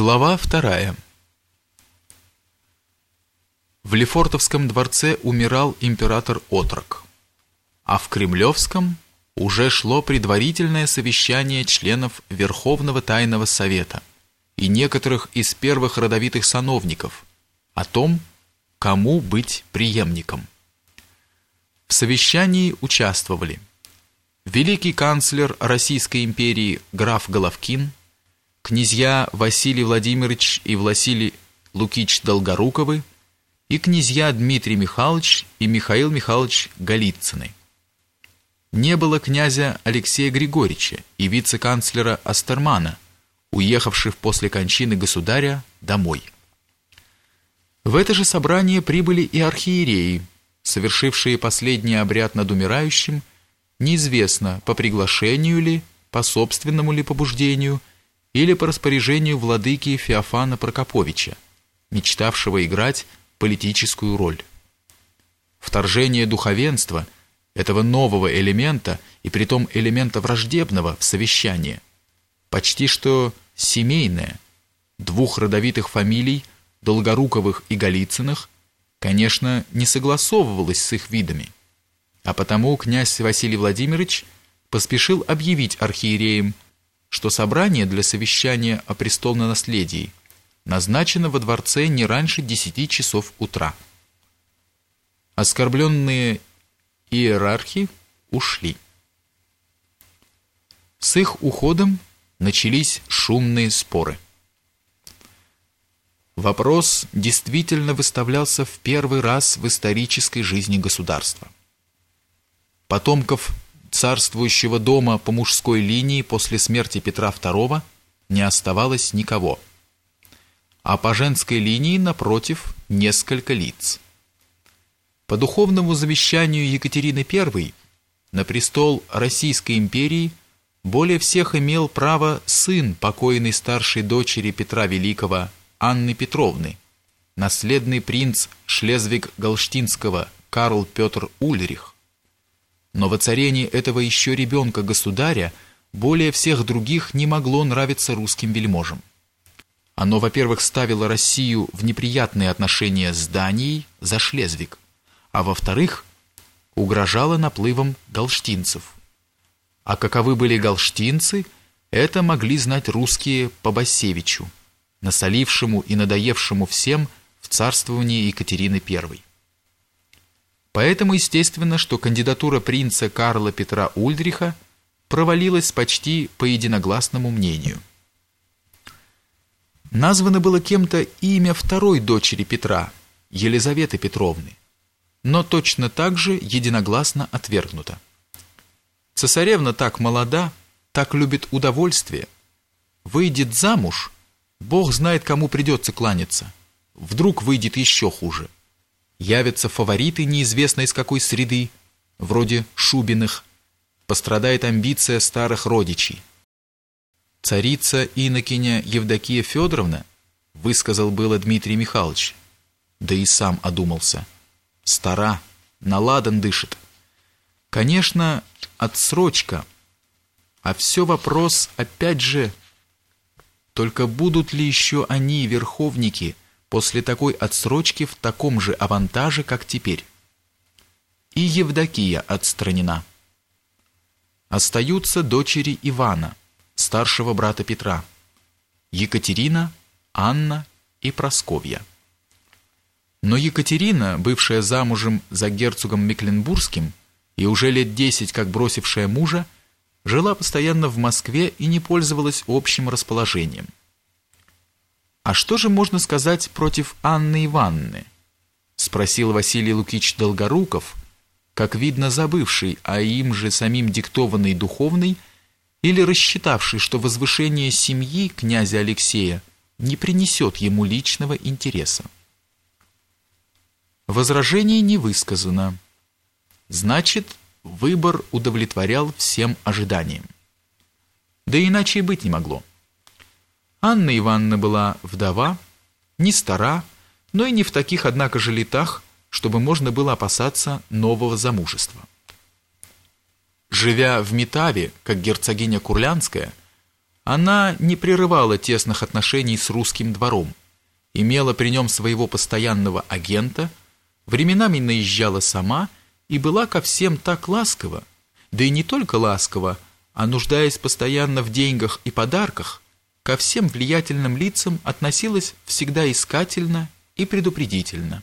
Глава вторая. В Лефортовском дворце умирал император Отрок, а в Кремлевском уже шло предварительное совещание членов Верховного Тайного Совета и некоторых из первых родовитых сановников о том, кому быть преемником. В совещании участвовали великий канцлер Российской империи граф Головкин, князья Василий Владимирович и Василий Лукич Долгоруковы и князья Дмитрий Михайлович и Михаил Михайлович Голицыны. Не было князя Алексея Григорьевича и вице-канцлера Астермана, уехавших после кончины государя домой. В это же собрание прибыли и архиереи, совершившие последний обряд над умирающим, неизвестно, по приглашению ли, по собственному ли побуждению – или по распоряжению владыки Феофана Прокоповича, мечтавшего играть политическую роль. Вторжение духовенства, этого нового элемента, и притом элемента враждебного в совещание, почти что семейное, двух родовитых фамилий, Долгоруковых и Голицыных, конечно, не согласовывалось с их видами, а потому князь Василий Владимирович поспешил объявить архиереям что собрание для совещания о престолном наследии назначено во дворце не раньше 10 часов утра. Оскорбленные иерархи ушли. С их уходом начались шумные споры. Вопрос действительно выставлялся в первый раз в исторической жизни государства. Потомков царствующего дома по мужской линии после смерти Петра II не оставалось никого. А по женской линии, напротив, несколько лиц. По духовному завещанию Екатерины I на престол Российской империи более всех имел право сын покойной старшей дочери Петра Великого Анны Петровны, наследный принц Шлезвиг-Голштинского Карл Петр Ульрих, но воцарение этого еще ребенка-государя более всех других не могло нравиться русским вельможам. Оно, во-первых, ставило Россию в неприятные отношения с Данией за Шлезвиг, а во-вторых, угрожало наплывом галштинцев. А каковы были галштинцы, это могли знать русские по Басевичу, насолившему и надоевшему всем в царствовании Екатерины I. Поэтому естественно, что кандидатура принца Карла Петра Ульдриха провалилась почти по единогласному мнению. Названо было кем-то имя второй дочери Петра, Елизаветы Петровны, но точно так же единогласно отвергнуто. Цесаревна так молода, так любит удовольствие. Выйдет замуж, Бог знает, кому придется кланяться. Вдруг выйдет еще хуже явятся фавориты неизвестно из какой среды, вроде Шубиных, пострадает амбиция старых родичей. Царица инокиня Евдокия Федоровна, высказал было Дмитрий Михайлович, да и сам одумался. Стара, наладан дышит. Конечно, отсрочка, а все вопрос опять же, только будут ли еще они, верховники, после такой отсрочки в таком же авантаже, как теперь. И Евдокия отстранена. Остаются дочери Ивана, старшего брата Петра, Екатерина, Анна и Просковья. Но Екатерина, бывшая замужем за герцогом Мекленбургским и уже лет десять как бросившая мужа, жила постоянно в Москве и не пользовалась общим расположением. «А что же можно сказать против Анны Ивановны?» спросил Василий Лукич Долгоруков, как видно забывший, а им же самим диктованный духовный, или рассчитавший, что возвышение семьи князя Алексея не принесет ему личного интереса. Возражение не высказано. Значит, выбор удовлетворял всем ожиданиям. Да иначе и быть не могло. Анна Ивановна была вдова, не стара, но и не в таких, однако же, летах, чтобы можно было опасаться нового замужества. Живя в Метаве, как герцогиня Курлянская, Она не прерывала тесных отношений с русским двором, имела при нем своего постоянного агента, временами наезжала сама и была ко всем так ласкова, да и не только ласкова, а нуждаясь постоянно в деньгах и подарках, ко всем влиятельным лицам относилась всегда искательно и предупредительно.